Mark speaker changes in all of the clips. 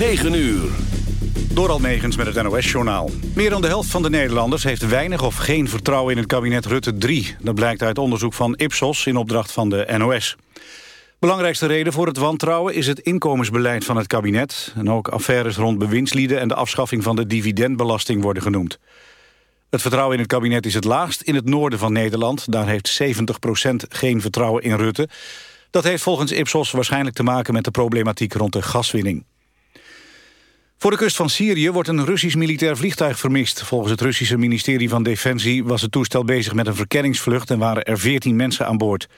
Speaker 1: 9 uur.
Speaker 2: Door Almegens met het NOS-journaal. Meer dan de helft van de Nederlanders heeft weinig of geen vertrouwen in het kabinet Rutte 3. Dat blijkt uit onderzoek van Ipsos in opdracht van de NOS. Belangrijkste reden voor het wantrouwen is het inkomensbeleid van het kabinet. En ook affaires rond bewindslieden en de afschaffing van de dividendbelasting worden genoemd. Het vertrouwen in het kabinet is het laagst in het noorden van Nederland. Daar heeft 70% geen vertrouwen in Rutte. Dat heeft volgens Ipsos waarschijnlijk te maken met de problematiek rond de gaswinning. Voor de kust van Syrië wordt een Russisch militair vliegtuig vermist. Volgens het Russische ministerie van Defensie was het toestel bezig met een verkenningsvlucht en waren er 14 mensen aan boord.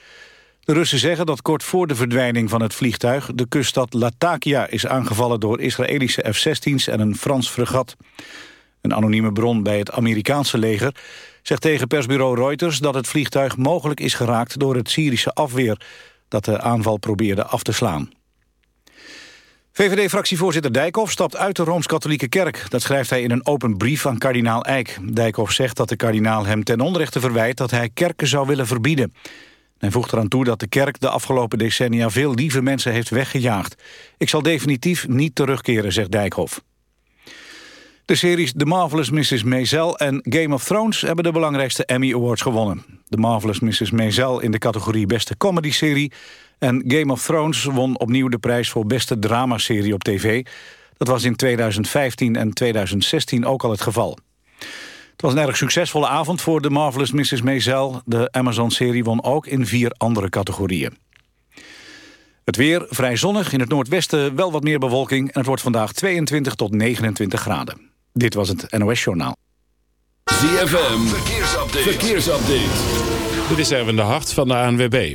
Speaker 2: De Russen zeggen dat kort voor de verdwijning van het vliegtuig de kuststad Latakia is aangevallen door Israëlische F-16's en een Frans fregat. Een anonieme bron bij het Amerikaanse leger zegt tegen persbureau Reuters dat het vliegtuig mogelijk is geraakt door het Syrische afweer dat de aanval probeerde af te slaan. VVD-fractievoorzitter Dijkhoff stapt uit de Rooms-Katholieke Kerk. Dat schrijft hij in een open brief aan kardinaal Eijk. Dijkhoff zegt dat de kardinaal hem ten onrechte verwijt... dat hij kerken zou willen verbieden. Hij voegt eraan toe dat de kerk de afgelopen decennia... veel lieve mensen heeft weggejaagd. Ik zal definitief niet terugkeren, zegt Dijkhoff. De series The Marvelous Mrs. Maisel en Game of Thrones... hebben de belangrijkste Emmy Awards gewonnen. The Marvelous Mrs. Maisel in de categorie Beste Comedy-serie... en Game of Thrones won opnieuw de prijs voor Beste Dramaserie op tv. Dat was in 2015 en 2016 ook al het geval. Het was een erg succesvolle avond voor The Marvelous Mrs. Maisel. De Amazon-serie won ook in vier andere categorieën. Het weer vrij zonnig, in het noordwesten wel wat meer bewolking... en het wordt vandaag 22 tot 29 graden. Dit was het NOS Journaal.
Speaker 1: ZFM, verkeersupdate. verkeersupdate.
Speaker 3: Dit is Erwin de Hart van de ANWB.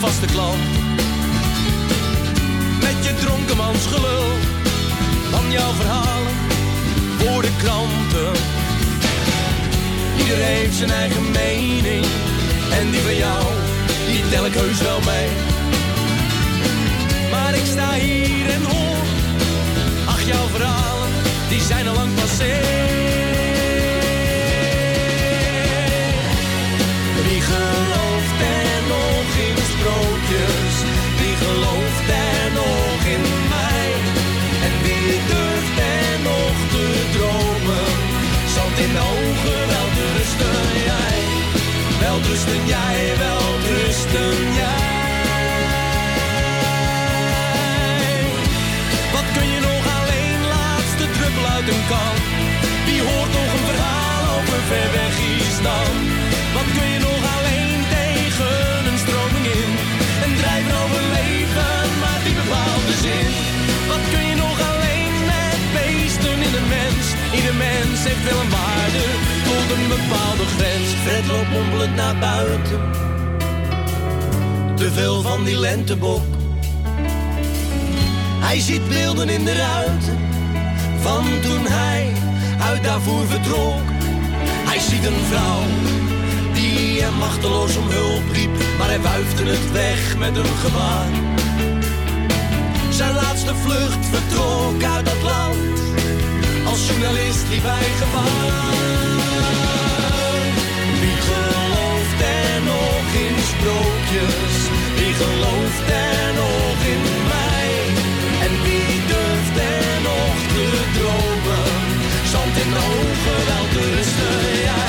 Speaker 4: Vaste klant. Met je dronkenmans gelul, van jouw verhalen voor de kranten. Ieder heeft zijn eigen mening, en die van jou, die tel ik heus wel mee. Maar ik sta hier en hoor, ach jouw verhalen, die zijn al lang passé. Wie gelooft er nog sprookjes? Wie gelooft er nog in mij? En wie durft er nog te dromen? Zand in de ogen, wel te rusten jij. Wel rusten jij, wel rusten jij. Wat kun je nog alleen, laatste druppel uit een kan? Wie hoort nog een verhaal over ver weg dan? Wat kun je nog alleen met beesten in een mens? Ieder mens heeft wel een waarde tot een bepaalde grens. Fred loopt mompelend naar buiten. Te veel van die lentebok. Hij ziet beelden in de ruiten van toen hij uit daarvoor vertrok. Hij ziet een vrouw die hem machteloos om hulp riep, maar hij wuifde het weg met een gebaar. Zijn laatste vlucht vertrok uit dat land, als journalist liep hij gevaar. Wie gelooft er nog in sprookjes? Wie gelooft er nog in mij? En wie durft er nog te dromen? Zand in ogen wel te rusten.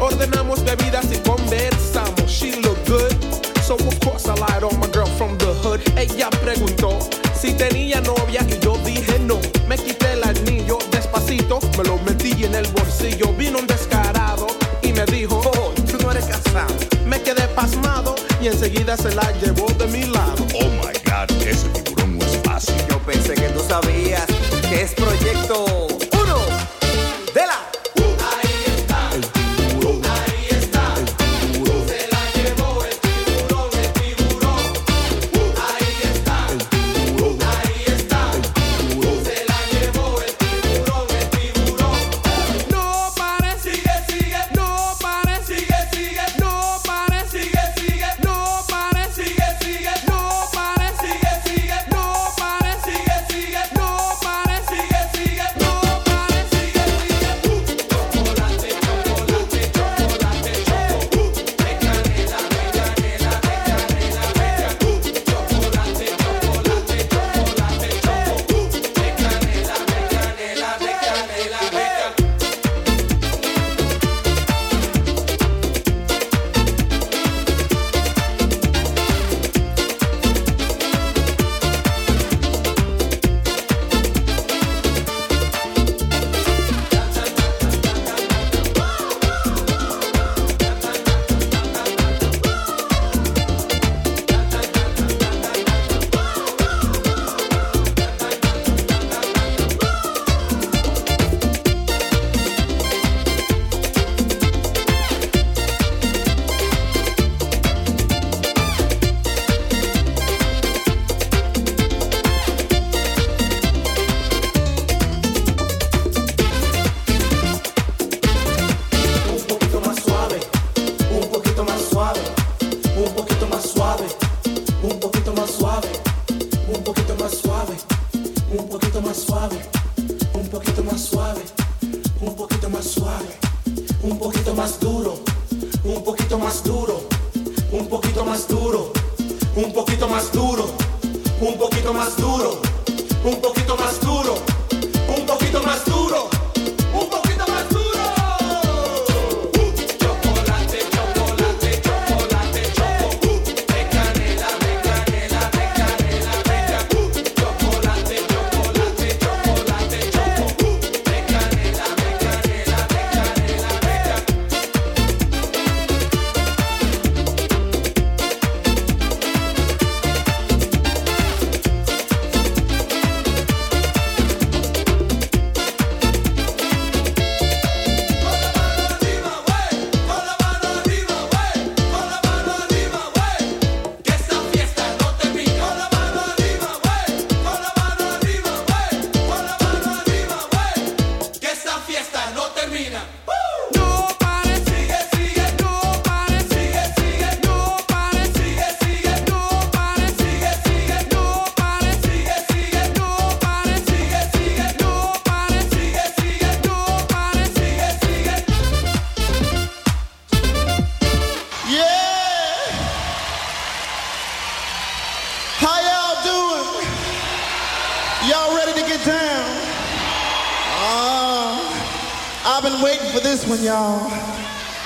Speaker 5: Ordenamos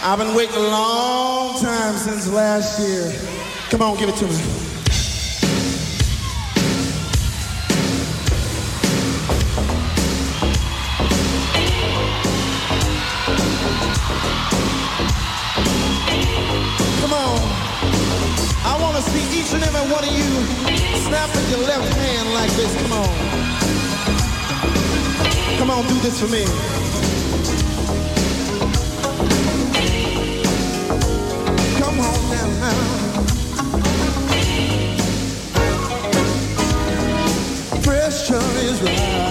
Speaker 6: I've been waiting a long time since last year. Come on, give it to me. each and every one of you snap with your left hand like this. Come on. Come on, do this for me.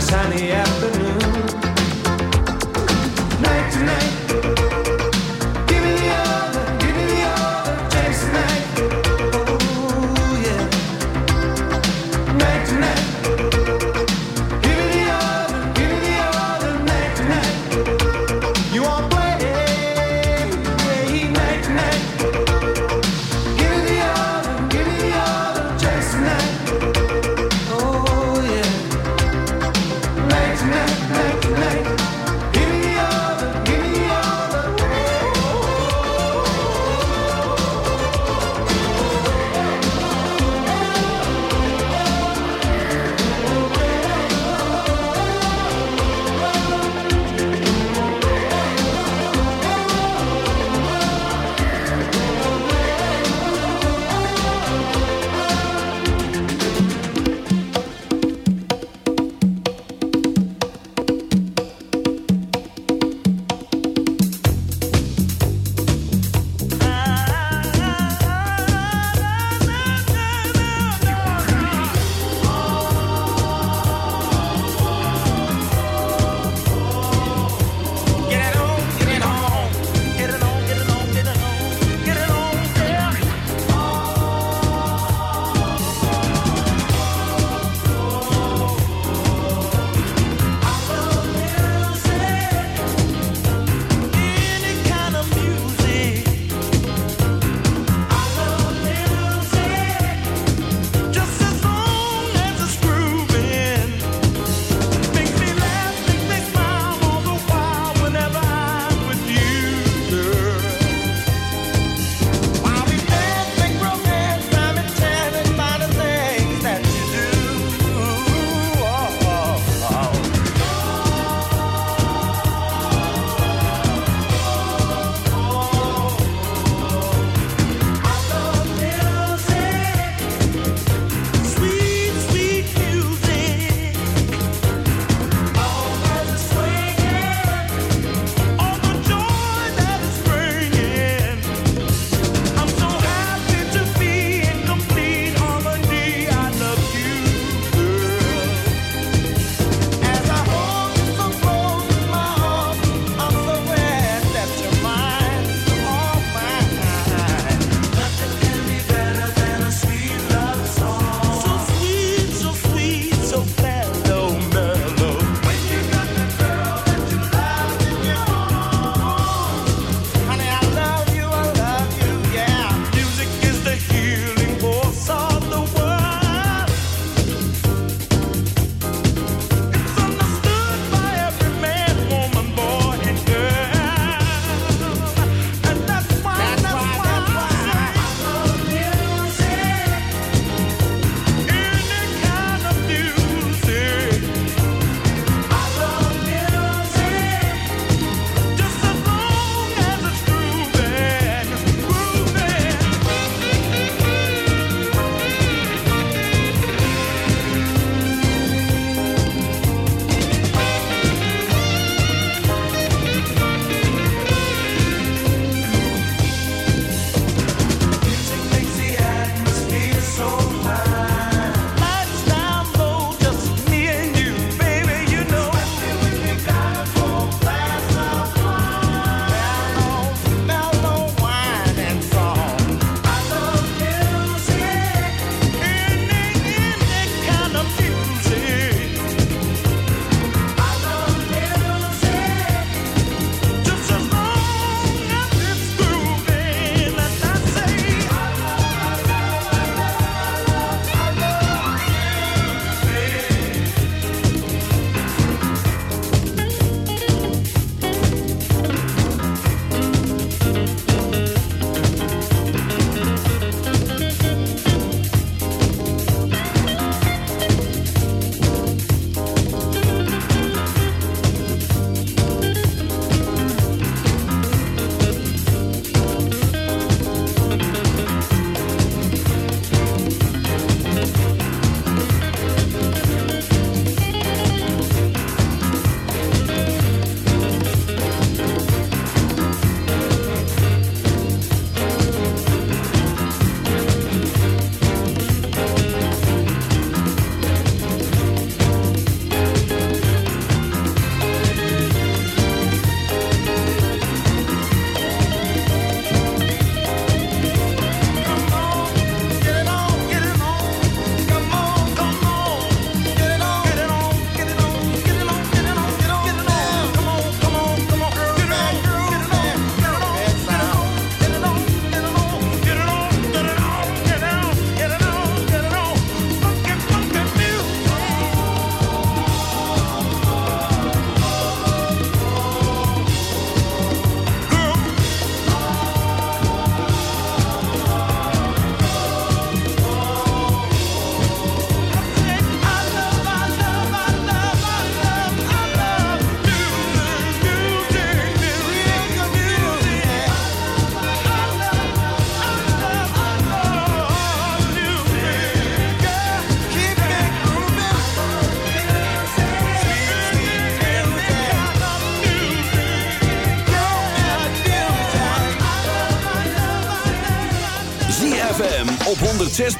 Speaker 7: Sunny afternoon.